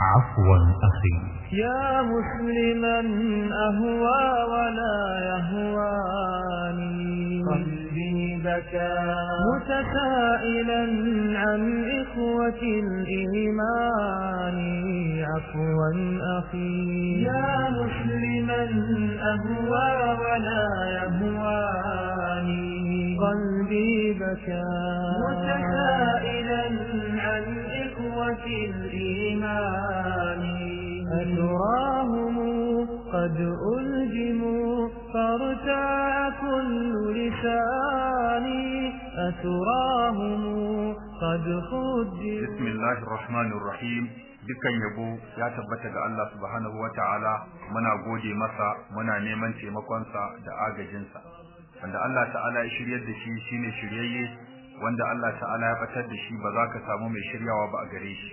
عفوا أخي. يا مسلما أهوى ولا يهواني. قلبي بكى. متسائلا عن إخوة الإيمان. عفوا أخي. يا مسلما أهوى ولا يهواني. قلبي بكى. متسائلا عن إخوة الإيمان أتراهم قد ألجموا فارتاع كل لساني أتراهم قد خدوا بسم الله الرحمن الرحيم dukkan yabo ya tabbata ga Allah subhanahu wataala muna gode masa muna neman taimakonsa da agajinsa wanda Allah ta'ala ya shiryar da shi shine shiryayye wanda Allah ta'ala ya batar da shi ba za ka samu mai shiryawa ba a gare shi.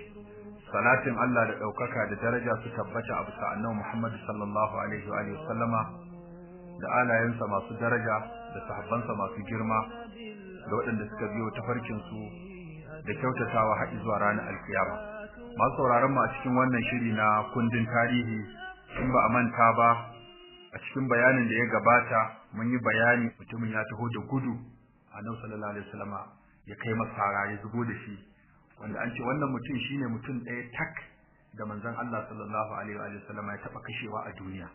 Salatin Allah da ɗaukaka da daraja su tabbata a bisa annabi Muhammad sallallahu alaihi wa sallama da alayensa masu daraja da sahabbansa masu girma da waɗanda suka biyo tafarkin su da kyautatawa har zuwa ranar alkiyama. Masu sauraron mu a cikin wannan shiri na kundin tarihi in ba a manta ba a cikin bayanin da ya gabata mun yi bayani mutumin ya taho da gudu annabi sallallahu alaihi wasallama ya kai masa ya zubo da shi wanda an ce wannan mutum shine mutum ɗaya tak da manzon Allah sallallahu alaihi wa sallama ya taba kashewa a duniya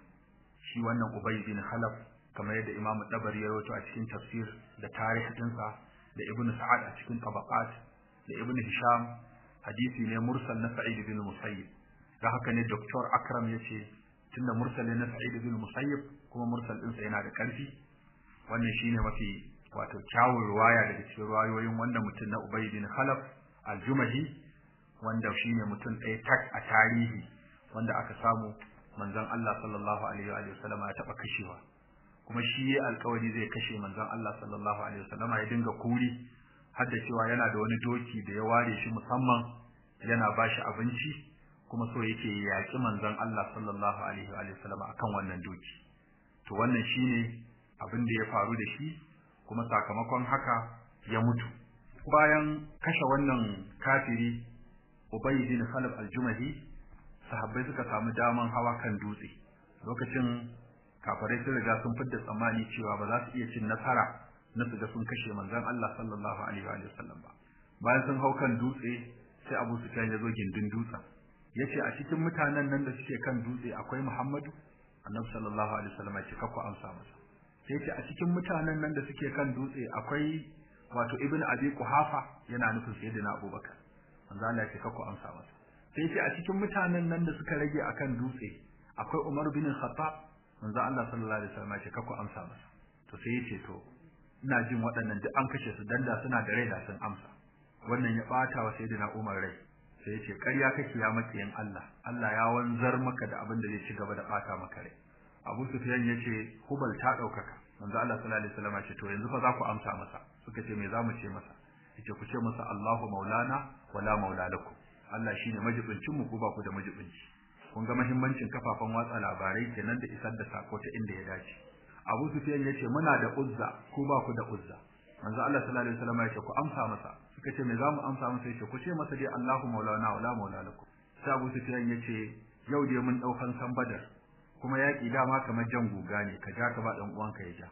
shi wannan Ubay bin Khalaf kamar yadda Imam Tabari ya rawaito a cikin tafsir da tarihi dinsa da Ibn Sa'ad a cikin tabaqat da Ibn Hisham hadisi ne mursal na Sa'id bin Musayyib da haka ne Dr. Akram ya ce tunda mursal na Sa'id bin Musayyib kuma mursal ɗinsa yana da ƙarfi wannan shine mafi wato kyawun ruwaya daga cikin ruwayoyin wanda mutum na Ubay bin Khalaf al-Jumahi wanda shine mutum ɗaya tak a tarihi wanda aka samu manzon Allah sallallahu alaihi wa sallama ya taba kashewa. Kuma shi alƙawari zai kashe manzon Allah sallallahu alaihi wa sallama ya dinga kuri har da cewa yana da wani doki da ya ware shi musamman yana bashi abinci kuma so yake yaƙi manzon Allah sallallahu alaihi wa sallama akan wannan doki. To wannan shine abin da ya faru da shi kuma sakamakon haka ya mutu. Bayan kashe wannan kafiri Ubay bin Khalaf al-Jumahi sahabbai suka samu daman hawa kan dutse. Lokacin kafirai sun riga sun fidda tsammani cewa ba za su iya cin nasara na su ga sun kashe manzon Allah sallallahu alaihi wa sallam ba. Bayan sun hau kan dutse sai Abu Sufyan ya zo gindin dutsen. Yace a cikin mutanen nan da suke kan dutse akwai Muhammadu? Annabi sallallahu alaihi wasallam ya ce kakku amsa masa. Sai ce a cikin mutanen nan da suke kan dutse akwai wato Ibn Abi Quhafa yana nufin Sayyidina Abubakar. Manzo Allah ya kakku amsa masa. Sai ce a cikin mutanen nan da suka rage akan dutse akwai Umar bin Khattab. Manzo Allah sallallahu alaihi wasallam ya kakku amsa masa. To sai ya to ina jin waɗannan duk an kashe su danda suna da rai da sun amsa. Wannan ya bata wa Sayyidina Umar rai. Sai ya ce ƙarya kake ya makiyin Allah. Allah ya wanzar maka da abin da zai ci gaba da bata maka rai. Abu Sufyan ya ce Hubal ta ɗaukaka manzo Allah sallallahu alaihi wasallam ce to yanzu fa za ku amsa masa. Suka ce me za mu ce masa? Yace ku ce masa Allahu maulana wala maula lakum Allah shine majibincin mu ko ba ku da majibinci. Kun ga muhimmancin kafafen watsa labarai kenan da isar da sako ta inda ya dace. Abu Sufyan ya ce muna da uzza ko ba ku da uzza. Manzo Allah sallallahu alaihi wasallam ya ce ku amsa masa. Suka ce me za mu amsa masa? Yace ku ce masa dai Allahu maulana wala maula lakum sai Abu Sufyan ya ce yau dai mun ɗaukan san badar. Kuma yaki dama kamar jan guga ne ka ja ka ba dan uwanka ya ja.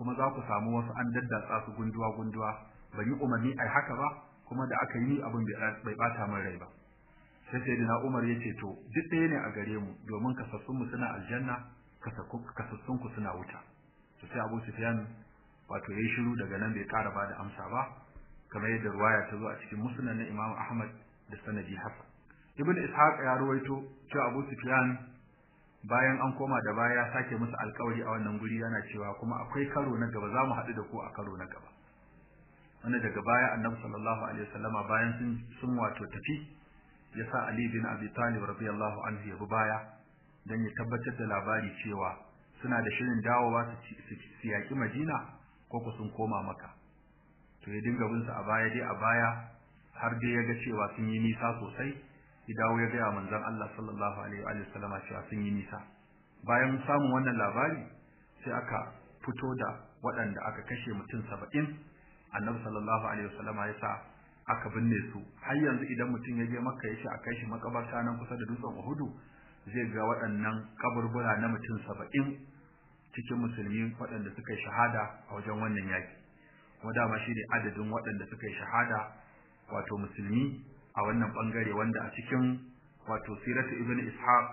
Kuma za ku samu wasu an daddatsa su gunduwa gunduwa ban yi umarni ai haka ba kuma da aka yi abin bai bata min rai ba. Sai sayyidina Umar ya ce to duk ɗaya ne a gare mu domin kasassun mu suna aljanna kasassun ku suna wuta. To sai Abu Sufyan wato yayi shiru daga nan bai ƙara ba da amsa ba kamar yadda ruwaya ta zo a cikin musnad na Imam Ahmad da sanadi hasan Ibn Ishaq ya ruwaito cewa Abu Sufyan bayan an koma da baya ya sake musu alƙawari a wannan guri yana cewa kuma akwai karo na gaba za mu haɗu da ku a karo na gaba. Wanda daga baya Annabi sallallahu alaihi wasallama bayan sun sun wato tafi ya sa Ali bin Abi Talib radiyallahu anhu ya bi baya dan ya tabbatar da labari cewa suna da shirin dawowa su yaki Madina ko ku sun koma maka to ya dinga bin su a baya dai a baya har dai ya ga cewa sun yi nisa sosai. Ya dawo ya ga manzon Allah sallallahu alaihi wa sallama cewa sun yi nisa. Bayan samun wannan labari sai aka fito da waɗanda aka kashe mutum saba'in. Annabi sallallahu alaihi wa sallama ya sa aka binne su. Har yanzu idan mutum ya je makka ya ce a kai shi makabarta nan kusa da dutsen uhudu zai ga waɗannan kaburbura na mutum saba'in cikin musulmi waɗanda suka yi shahada a wajen wannan yaki kuma dama shi ne adadin waɗanda suka yi shahada wato musulmi a wannan ɓangare wanda a cikin wato siratu ibn ishaq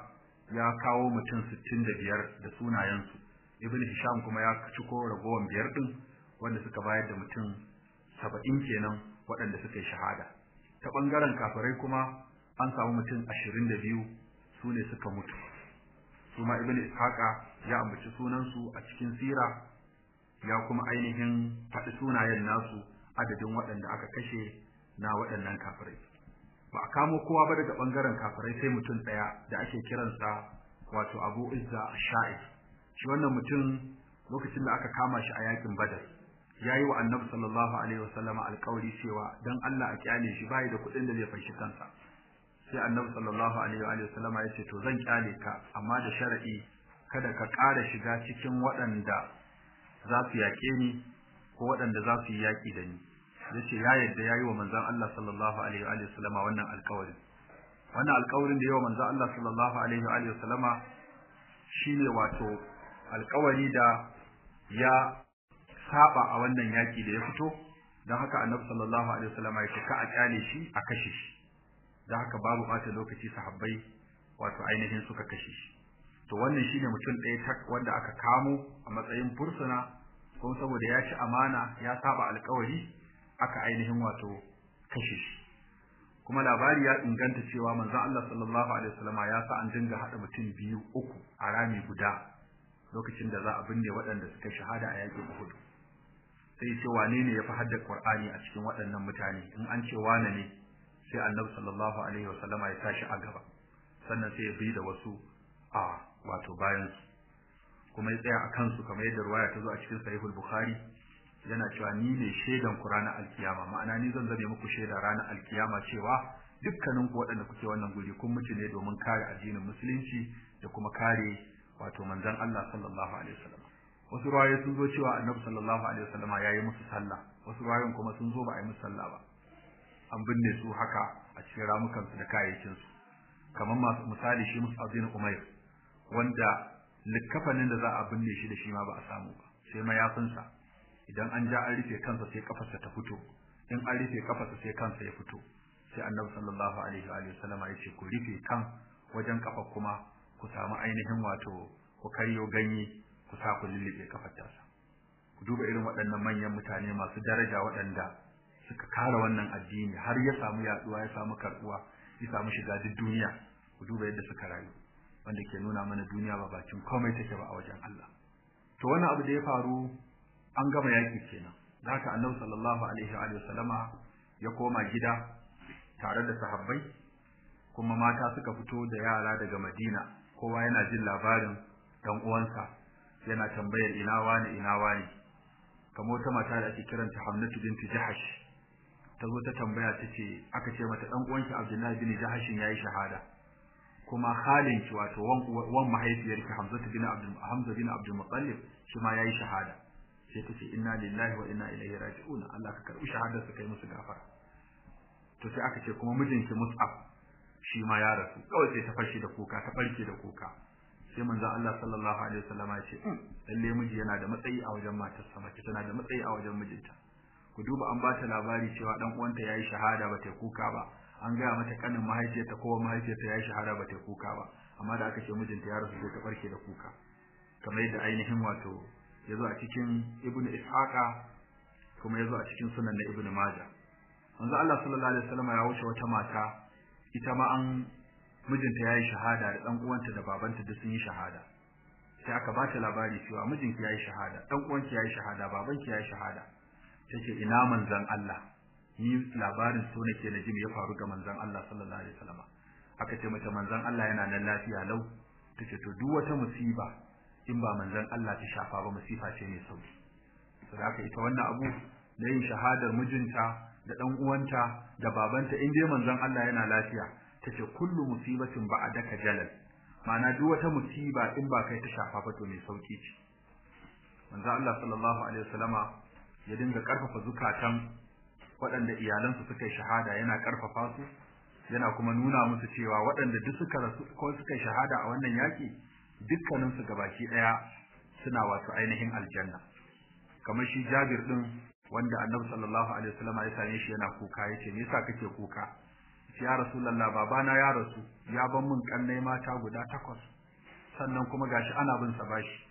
ya kawo mutum sittin da biyar da sunayensu. Ibn hisham kuma ya ciko ragowar biyar ɗin wanda suka bayar da mutum saba'in kenan waɗanda suka yi shahada. Ta ɓangaren kafirai kuma an samu mutum ashirin da biyu su ne suka mutu. Su ma ibn ishaqa ya ambaci sunansu a cikin sira ya kuma ainihin faɗi sunayen nasu adadin waɗanda aka kashe na waɗannan kafirai. Ba a kamo kowa ba daga ɓangaren kafirai sai mutum ɗaya da ake kiransa wato abu izza sha'ir shi wannan mutum lokacin da aka kama shi a yaƙin badar ya yi wa annabi sallallahu alaihi wasallama alkawari cewa dan Allah a ƙyale shi bai da kuɗin da zai fashi kansa. Sai annabi sallallahu alaihi wa sallama ya ce to zan ƙyale ka amma da sharadi kada ka ƙara shiga cikin waɗanda za su yaƙe ni ko waɗanda za su yi yaƙi da ni. Ya ce ya yadda yayi wa manzon Allah sallallahu alaihi wa sallama wannan alkawarin wannan alkawarin da yawa manzon Allah sallallahu alaihi wa sallama shine wato alkawari da ya saba a wannan yaki da ya fito. Don haka annabi sallallahu alaihi wasallam ya ka a ƙyale shi a kashe shi. Don haka babu bata lokaci sahabbai wato ainihin suka kashe shi. To wannan shine mutum ɗaya tak wanda aka kamo a matsayin fursuna kuma saboda ya ci amana ya saba alkawari aka ainihin wato kashe shi. Kuma labari ya inganta cewa manzon Allah sallallahu alaihi wasallam ya sa an dinga hada mutum biyu uku a rami guda lokacin da za a binne waɗanda suka shahada a yaƙin Uhud. Sai ce wane ne ya fi hadda Qur'ani a cikin waɗannan mutane? In an ce wane ne sai Annabi sallallahu alaihi wasallama ya tashi a gaba. Sannan sai ya bi da wasu a wato bayan kuma ya tsaya a kansu kamar yadda ruwaya ta zo a cikin Sahihul Bukhari yana cewa ni ne shaidan ku ranar alkiyama. Ma'ana ni zan zame muku shaida ranar alkiyama cewa dukkanin ku waɗanda kuke wannan guri kun mutu ne domin kare addinin musulunci da kuma kare wato manzon Allah sallallahu alaihi wasallam. Wasu ruwaye sun zo cewa annabi sallallahu alaihi wasallam ya yi musu sallah. Wasu ruwayoyin kuma sun zo ba a yi musu sallah ba. An binne su haka a cikin ramukan su da kayayyakin su kamar masu misali shi Mus'ab bin Umair wanda likkafanin da za a binne shi da shi ma ba a samu ba. Sai mayafinsa idan an ja an rufe kansa sai kafarsa ta fito. In an rufe kafarsa sai kansa ya fito. Sai annabi sallallahu alaihi wa sallama ya ce ku rufe kan wajen kafa kuma ku samu ainihin wato ku karyo ganye ku sa ku lullube kafar ku duba irin waɗannan manyan mutane masu daraja waɗanda suka kare wannan addini har ya samu yaɗuwa ya samu karbuwa ya samu shiga duk duniya. Ku duba yadda suka rayu wanda ke nuna mana duniya ba bakin komai take ba a wajen Allah. To wannan abu da ya faru an gama yaki kenan. Da haka annabi sallallahu alaihi wa sallama ya koma gida tare da sahabbai kuma mata suka fito da yara daga Madina. Kowa yana jin labarin dan uwansa yana tambayar ina wani ina wani kamar wata mata da ake kiranta Hamnatu binti Jahash ta zo ta tambaya tace aka ce mata dan uwanki Abdullahi bin Jahash yayi shahada. Kuma halinki wato wan mahaifiyarki Hamza bin Abdul Hamza bin Abdul Muttalib shi ma yayi shahada. Sai tace inna lillahi wa inna ilaihi raji'un. Allah ka karɓi shahadar su kai musu gafara. To sai aka ce kuma mijinki Mus'ab shi ma ya rasu. Kawai sai ta fashi da kuka ta farke da kuka. Sai manzo Allah sallallahu alaihi wasallam ya ce lalle miji yana da matsayi a wajen matarsa mace tana da matsayi a wajen mijinta. Ku duba an ba ta labari cewa dan uwanta yayi shahada ba ta kuka ba. An gaya mata kanin mahaifiyarta ko mahaifiyarta yayi shahada ba ta kuka ba. Amma da aka ce mijinta ya rasu sai ta farke da kuka. Kamar yadda ainihin wato ya zo a cikin ibnu ishaqa kuma ya zo a cikin sunan na ibnu majah. Manzo Allah sallallahu alaihi wasallam ya wuce wata mata ita ma an mijinta yayi shahada da dan uwanta da babanta duk sun yi shahada. Sai aka ba ta labari cewa mijinki yayi shahada dan uwanki yayi shahada babanki yayi shahada. Tace ina manzon Allah? Ni labarin so nake na jin ya faru ga manzon Allah sallallahu alaihi wasallam. Aka ce mata manzon Allah yana nan lafiya lau. Tace to duk wata musiba in ba manzon Allah ta shafa ba musifa ce mai sauƙi. Saboda haka ita wannan abu na yin shahadar mijinta da dan uwanta da babanta in dai manzon Allah yana lafiya tace kullu musibatin ba'daka jalal. Ma'ana duk wata musiba in ba kai ta shafa ba to mai sauƙi ce. Manzon Allah sallallahu alaihi wasallama ya dinga ƙarfafa zukatan waɗanda iyalansu suka yi shahada yana ƙarfafa su yana kuma nuna musu cewa waɗanda duk suka rasu ko suka yi shahada a wannan yaƙi dukkaninsu gabaki ɗaya suna wato ainihin aljanna. Kamar shi Jabir din wanda Annabi sallallahu alaihi wasallam ya same shi yana kuka ya ce me yasa kake kuka? Ya Rasulullah babana ya rasu ya ban mun kannai mata guda takwas. Sannan kuma gashi ana bin sa bashi.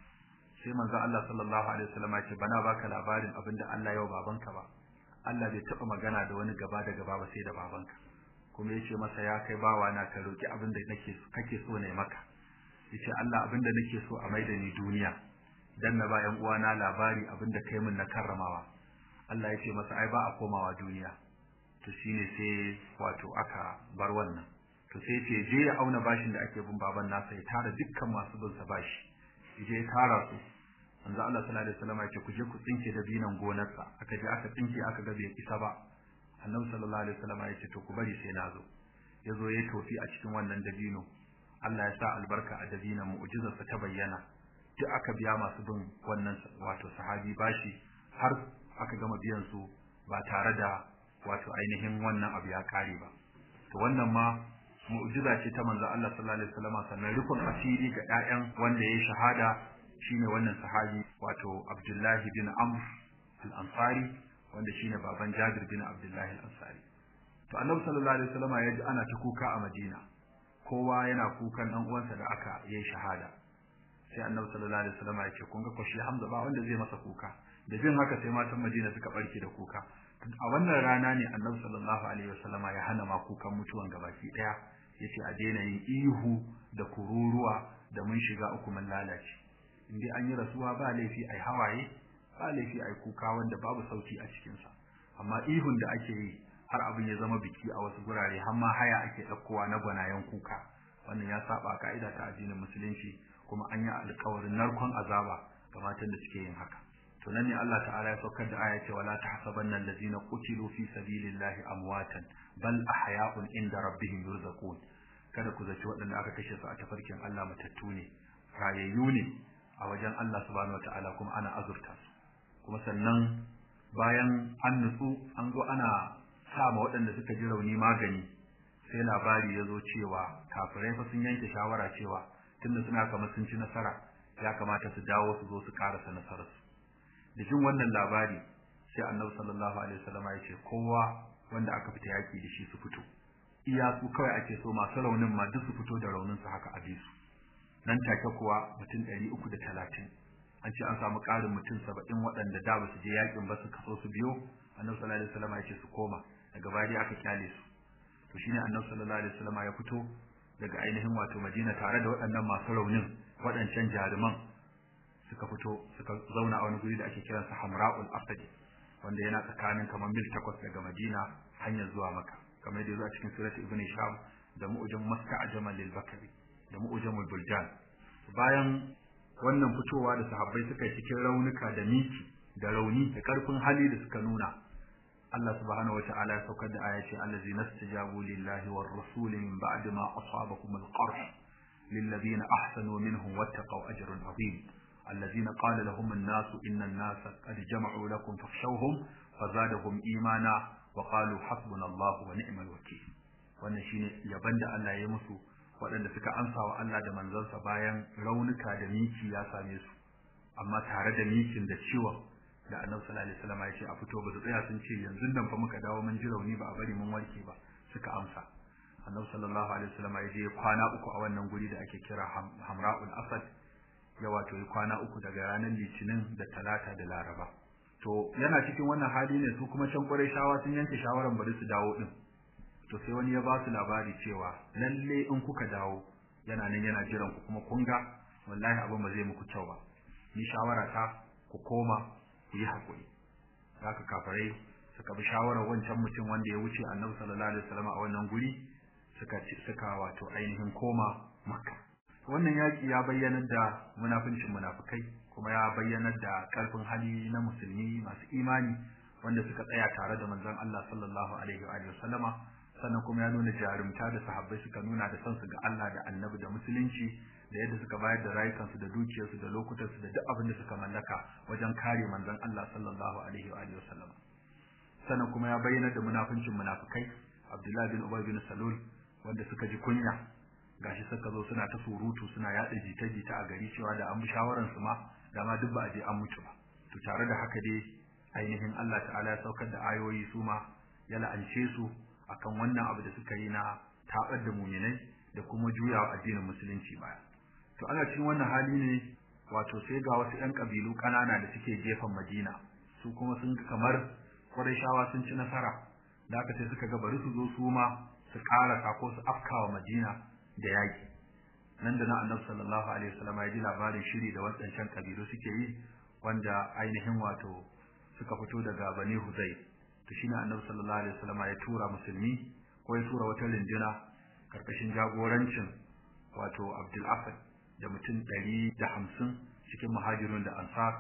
Sai manzo Allah sallallahu alaihi wasallam ya ce bana baka labarin abin da Allah ya wa babanka ba. Allah bai taɓa magana da wani gaba da gaba ba sai da babanka. Kuma ya ce masa ya kai bawa na ka roki abin da nake kake so ne maka. Ya ce Allah abin da nake so a maida ni duniya dan na ba yan uwana labari abin da kai min na karramawa. Allah ya ce masa ai ba a komawa duniya. To shine sai wato aka bar wannan. To sai ce je ya auna bashin da ake bin baban nasa ya tara dukkan masu bin sa bashi. Je ya tara su. Manzo Allah sallallahu alaihi wasallam ya ce ku je ku tsinke da binan gonarsa. Aka je aka tsinke aka ga bai isa ba. Annabi sallallahu alaihi wasallam ya ce to ku bari sai na zo. Ya zo ya tofi a cikin wannan dabino. Allah ya sa albarka a dabinan mu'jizarsa ta bayyana. Duk aka biya masu bin wannan wato sahabi bashi har aka gama biyan su ba tare da wato ainihin wannan abu ya kare ba. To wannan ma mu'jiza ce ta manzo Allah sallallahu alaihi wasallam sannan rufin asiri ga ƴaƴan wanda ya shahada shine wannan sahabi wato Abdullahi bin Amr al-Ansari wanda shine baban Jabir bin Abdullahi al-Ansari. To Annabi sallallahu alaihi wasallam ya ji ana ta kuka a Madina. Kowa yana kukan dan uwansa da aka yi shahada. Sai Annabi sallallahu alaihi wasallam ya ce kun ga kwashi Hamza ba wanda zai masa kuka. Da jin haka sai matan Madina suka barke da kuka. A wannan rana ne Annabi sallallahu alaihi wasallam ya hana ma kukan mutuwan gabaki ɗaya. Yace a daina yin ihu da kururuwa da mun shiga uku mun lalace. Indai an yi rasuwa ba laifi ai hawaye ba laifi ai kuka wanda babu sauti a cikin sa amma ihun da ake yi har abin ya zama biki a wasu gurare har ma haya ake ɗaukowa na gwanayen kuka. Wannan ya saba ka'ida ta addinin musulunci kuma an yi alƙawarin narkon azaba ga matan da suke yin haka. To nan ne Allah ta'ala ya saukar da aya ce wala tahsabanna allazina qutilu fi sabilillahi amwatan bal ahya'un inda rabbihim yurzaqun. Kada ku zaci waɗanda aka kashe su a tafarkin Allah matattu ne rayayyu ne a wajen Allah subhanahu wataala kuma ana azurta su. Kuma sannan bayan an nutsu an zo ana sa ma waɗanda suka ji rauni magani. Sai labari ya zo cewa kafirai fa sun yanke shawara cewa tunda suna kamar sun ci nasara ya kamata su dawo su zo su karasa nasararsu. Da jin wannan labari sai annabi sallallahu alaihi wasallam ya ce kowa wanda aka fita yaki da shi su fito. Iya su kawai ake so masu raunin ma duk su fito da raunin su haka a bisu nan take kuwa mutum ɗari uku da talatin. An ce an samu ƙarin mutum saba'in waɗanda da ba su je yaƙin ba su kaso su biyo. Annabi sallallahu alaihi wasallam ya ce su koma. Daga baya aka ƙyale su. To shine annabi sallallahu alaihi wasallam ya fito daga ainihin wato Madina tare da waɗannan masu raunin waɗancan jaruman suka fito suka zauna a wani guri da ake kiransa Hamra'ul Asadi wanda yana tsakanin kamar mil takwas daga Madina hanyar zuwa Makka. Kamar yadda zuwa cikin surat Ibn Sham da mu'jam Musta'jamal lil Bakri da mu'jamul Buldan bayan wannan fitowa da sahabbai suka yi cikin raunuka da miki da rauni da ƙarfin hali da suka nuna Allah subhanahu wa ta'ala ya saukar da aya ce allazi nastajabu lillahi war rasul min ba'di ma asabakum al-qarh lilladhina ahsanu minhum wattaqaw ajrun azim الذين قال لهم الناس إن الناس قد جمعوا لكم فاخشوهم فزادهم إيمانا وقالوا حسبنا الله ونعم الوكيل wannan shine yaban da Allah ya musu waɗanda suka amsa wa Allah da manzansa bayan raunuka da miki ya same su amma tare da mikin da ciwon da Annabi sallallahu alaihi wasallam ya ce a fito ba su tsaya sun ce yanzu nan fa muka dawo mun ji rauni ba a bari mun warke ba suka amsa. Annabi sallallahu alaihi wasallam ya je kwana uku a wannan guri da ake kira Hamra'ul Asad. Ya wato yi kwana uku daga ranar Litinin da Talata da Laraba. To yana cikin wannan hali ne su kuma can shawa sun yanke shawaran bari su dawo din. To sai wani ya ba su labari cewa lalle in kuka dawo yana nan yana jiran ku kuma kun ga wallahi abin ba zai muku kyau ba. Ni shawara ta ku koma yi haƙuri haka kafirai suka bi shawarar wancan mutum wanda ya wuce Annabi sallallahu alaihi wasallam a wannan guri suka suka wato ainihin koma Makka. Wannan yaki ya bayyana da munafincin munafikai kuma ya bayyana da ƙarfin hali na musulmi masu imani wanda suka tsaya tare da manzon Allah sallallahu alaihi wa alihi wasallama sannan kuma ya nuna jarumta da sahabbai suka nuna da sansu ga Allah da Annabi da musulunci. Da yadda suka bayar da rayukansu da dukiyarsu da lokutansu da duk abin da suka mallaka wajen kare manzon Allah sallallahu alaihi wa alihi wasallama sannan kuma ya bayyana da munafincin munafikai Abdullah bin Ubay bin Salul wanda suka ji kunya. Gashi suka zo suna ta surutu suna yada jita-jita a gari cewa da an bi shawaran su ma da ma duk ba a je an mutu ba. To tare da haka dai ainihin Allah ta'ala ya saukar da ayoyi su ma ya la'ance su akan wannan abu da suka yi na tabar da muminai da kuma juyawa addinin musulunci baya. To ana cikin wannan hali ne wato sai ga wasu ƴan kabilu ƙanana da suke gefen Madina. Su kuma sun kamar Qurayshawa sun ci nasara. Da aka sai suka ga bari su zo su ma su ƙara ko su afkawa Madina da yaki nan da na Annabi sallallahu alaihi wasallam ya ji labarin shiri da wadancan kabilu suke yi wanda ainihin wato suka fito daga Bani Huzayl. To shine Annabi sallallahu alaihi wasallam ya tura musulmi ko ya tura wata rinduna ƙarƙashin jagorancin wato Abdul Asad da mutum ɗari da hamsin cikin muhajirun da ansar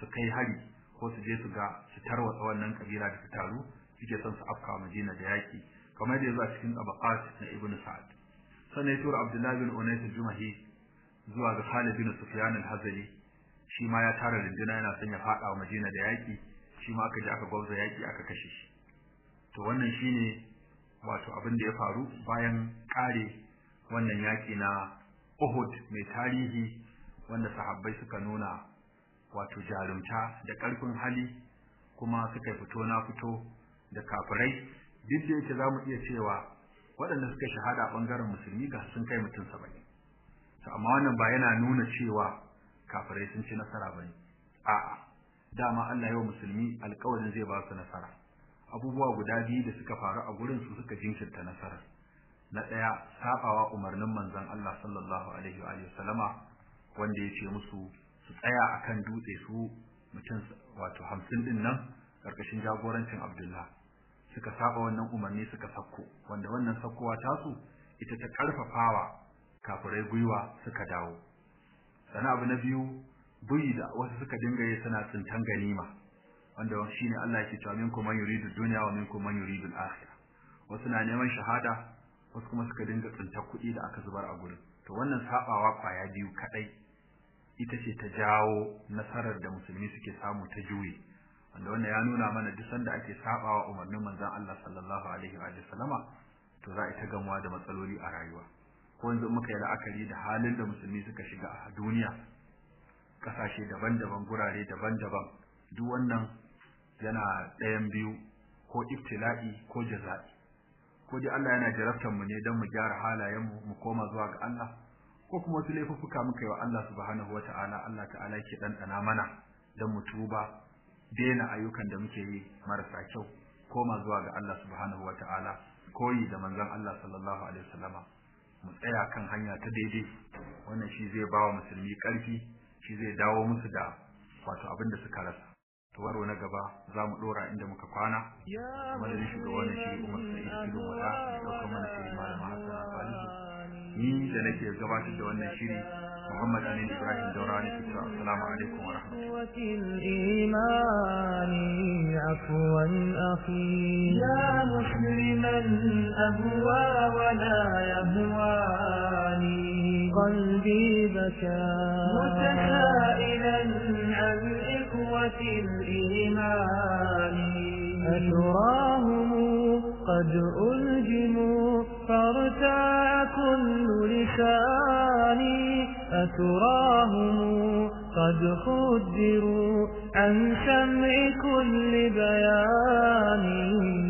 su kai hari ko su je su ga su tarwatsa wannan kabila da su taru suke son su afka Madina da yaki kamar da a cikin tabaqat na Ibn Sa'ad sannan ya tura Abdullahi bin Unais al-Jumahi zuwa ga Khalid bin Sufyan al-Hazali shi ma ya tara rinduna yana son ya fada wa Madina da yaki shi ma aka je aka gwauza yaki aka kashe shi. To wannan shine wato abin da ya faru bayan kare wannan yaki na Uhud mai tarihi wanda sahabbai suka nuna wato jarumta da ƙarfin hali kuma suka fito na fito da kafirai. Duk da yake za mu iya cewa waɗanda suka shahada ɓangaren musulmi ga sun kai mutum saba'in. To amma wannan ba yana nuna cewa kafirai sun ci nasara ba ne a'a dama Allah ya musulmi alƙawarin zai ba su nasara. Abubuwa guda biyu da suka faru a gurin su suka jinkirta nasara na ɗaya sabawa umarnin manzon Allah sallallahu alaihi wa alihi wasallama wanda ya ce musu su tsaya akan dutse su mutum wato hamsin ɗin nan ƙarƙashin jagorancin Abdullah. Suka saba wannan umarni suka sakko wanda wannan sakkowa tasu ita ta karfafawa kafirai gwiwa suka dawo. Sana abu na biyu buyi da wasu suka dinga yi suna tsintan ganima wanda shine Allah yake cewa minkum man yuridu dunya wa minkum man yuridu al-akhirah wasu na neman shahada wasu kuma suka dinga tsinta kuɗi da aka zubar a gurin. To wannan sabawa ƙwaya biyu kadai ita ce ta jawo nasarar da musulmi suke samu ta juyi wanda wannan ya nuna mana duk sanda ake sabawa umarnin manzon Allah sallallahu alaihi wa sallama to za a ta gamuwa da matsaloli a rayuwa. Ko yanzu muka yi la'akari da halin da musulmi suka shiga a duniya ƙasashe daban-daban gurare daban-daban duk wannan yana ɗayan biyu ko ibtila'i ko jaza'i. Ko dai Allah yana jarabtar mu ne don mu gyara halayen mu mu koma zuwa ga Allah ko kuma wasu laifuffuka muka yi wa Allah subhanahu wata'ala Allah ta'ala yake ɗanɗana mana don mu tuba daina ayyukan da muke yi marasa kyau koma zuwa ga Allah subhanahu wata'ala koyi da manzon Allah sallallahu alaihi wasallama. Mu tsaya kan hanya ta daidai wannan shi zai bawa musulmi ƙarfi shi zai dawo musu da wato abin da suka rasa. To waro na gaba za mu dora inda muka kwana. Madadin shugaban shi Umar Sa'id Ido Wata ɗaukar mana shi malama Hassan ni da nake gabatar da wannan shiri Muhammad Amin Ibrahim Daurani fito assalamu alaikum wa rahmatullahi عفوا أخي يا مسلما أهوى ولا يهواني قلبي بكى متسائلا عن إخوة الإيمان. أتراهم قد ألجموا فارتاع كل لساني. أتراهم قد خدروا عن سمع كل بيان.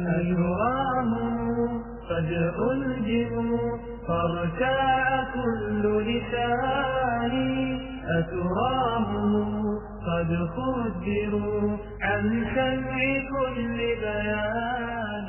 أتراهم قد ألجموا فارتاع كل لساني أتراهم قد خدروا عن سمع كل بيان.